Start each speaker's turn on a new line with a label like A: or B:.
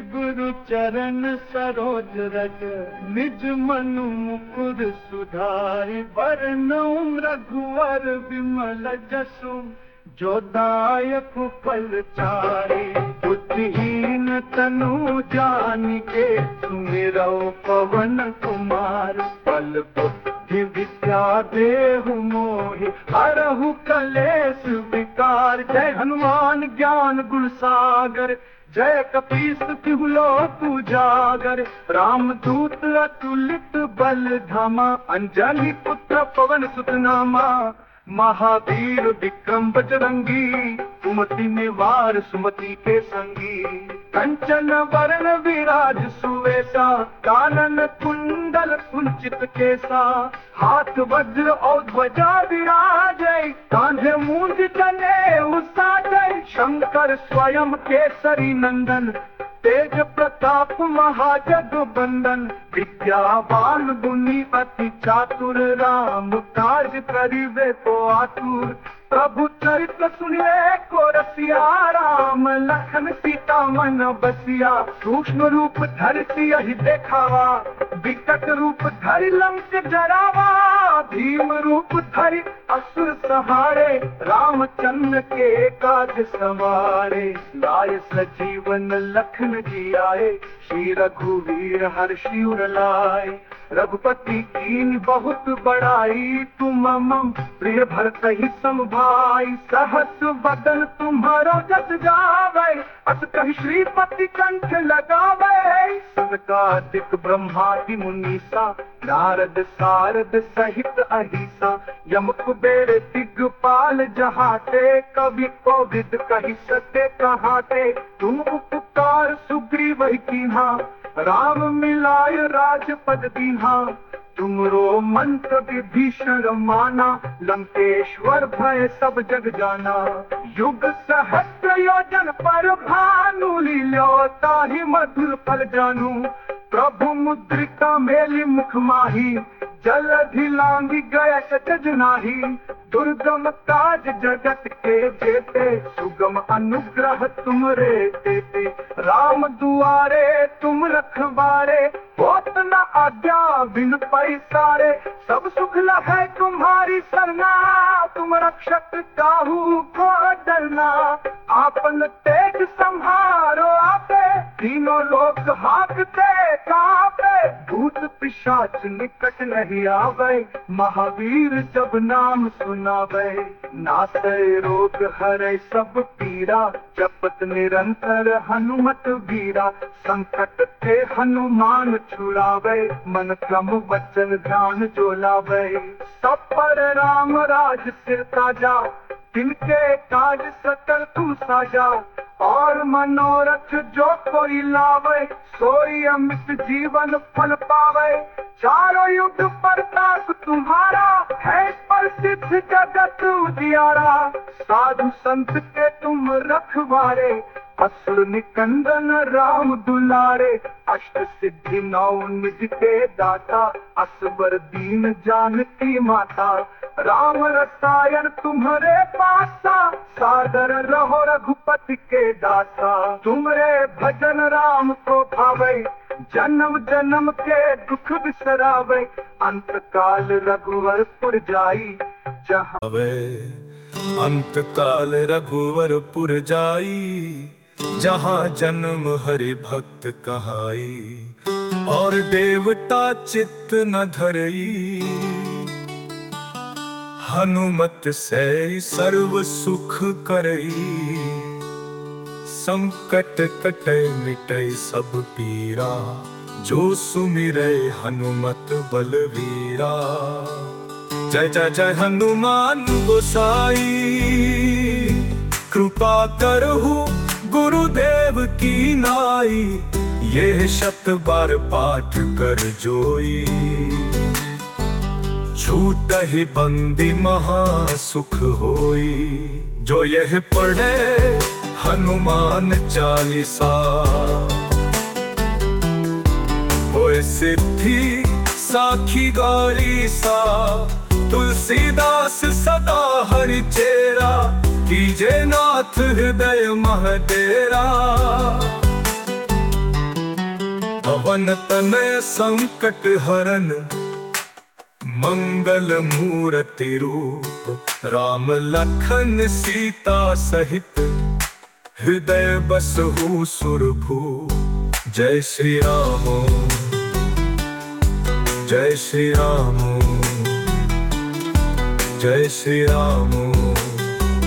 A: गुरु चरण सरोज रज, निज मनु मुकुर सुधारि वरनऊ रघुवर विमल जसु, जो दायक फल चारे बुद्धिहीन तनु जान के सुमिरो पवन कुमार बल बुद्धि विद्या देहु मोहि, हरहु कलेश विकार जय हनुमान ज्ञान गुण सागर जय कपीस तिहुलो जागर राम दूत अतुलित बल धामा अंजलि पुत्र पवन सुत नामा महावीर विक्रम बजरंगी कुमति निवार सुमति के संगी। कंचन, वरण, विराज, सुवेशा, कानन, कुंडल, कुंचित केसा हाथ, वज्र और ध्वजा विराज, कांधे मूंज चले उसाजय शंकर, स्वयं केसरी नंदन। तेज प्रताप महाजग बंदन विद्यावान गुनी पति चातुर राम काज करिवे को आतुर। प्रभु चरित्र सुनिए को रसिया राम, लखन सीता मन बसिया। सूक्ष्म रूप धरती यही देखावा। विकट रूप धरि लंक जरावा। भीम रूप धरि असुर सहारे। रामचंद्र के काज सवारे। लाय सजीवन लखन जी आए श्री रघुवीर हर शिवर लाए। रघुपति कीन बहुत बड़ाई। तुम मम प्रिय भरत ही संभाई सहस बदन तुम्हारो जस जावे, अस कही श्रीपति कंठ लगावे। सनकादिक ब्रह्मादि मुनीसा, नारद सारद सहित अहिसा। यम कुबेर दिग्पाल जहाते, कवि कोविद कही सत्य कहाते। तुम उपकार सुग्रीव कीन्हा, राम मिलाय राजपद दीन्हा। तुमरो मंत्र विभीषण माना, लंकेश्वर भय सब जग जाना। युग सहस्त्र योजन पर भानु लीलो, ताहि मधुर फल जानू। प्रभु मुद्रिका मेली मुख माही, जल लांगी गया सच नाही। दुर्गम काज जगत के जेते, सुगम अनुग्रह तुमरे देते राम दुआरे तुम रखवारे होत न आज्ञा, बिन पैसारे सब सुख है तुम्हारी सरना। तुम रक्षक काहू को डरना। आपन तेज संहारो आपे। तीनों लोग हाकते भूत पिशाच निकट नहीं आवे। महावीर जब नाम सुनावे, नासे रोग हरे सब पीरा जपत निरंतर हनुमत वीरा। संकट थे हनुमान छुड़ावे, मन क्रम वचन ध्यान जो लावे सब पर राम राज सिर ताज़ा तिनके काज सकल तू साजा। और मनोरथ जो कोई लावे, सोई अमित जीवन फल पावे। चारों युद्ध प्रताप तुम्हारा है प्रसिद्ध जगत उजियारा। साधु संत के तुम रखवारे असुर निकंदन राम दुलारे, अष्ट सिद्धि नौ निज के दाता, असबर दीन जानकी माता। राम रसायन तुम्हारे पासा, सादर रहो रघुपति के दासा। तुमरे भजन राम को भावे, जन्म जन्म के दुख बिसरावे। अंत काल रघुवरपुर जाई, जहाँ
B: अंत काल रघुवरपुर जाई। जहाँ जन्म हरि भक्त कहाई, और देवता चित्त न धरई। हनुमत से सर्व सुख करई। संकट कटे मिटे सब पीरा, जो सुमिरे हनुमत बलवीरा। जय जय जय हनुमान गोसाई, कृपा करहु गुरुदेव की नाई ये शब्द बार पाठ कर जोई। छूट ही बंदी महा सुख होई, जो यह पढ़े हनुमान चालीसा। होए सिद्धि साखी गौरी सा तुलसीदास सदा हरि चेरा। कीजे नाथ हृदय महडेरा पवन तनय संकट हरन, मंगल मूर्ति रूप, राम लखन सीता सहित। हृदय बसहु सुरभू, जय श्री राम जय श्री राम जय श्री राम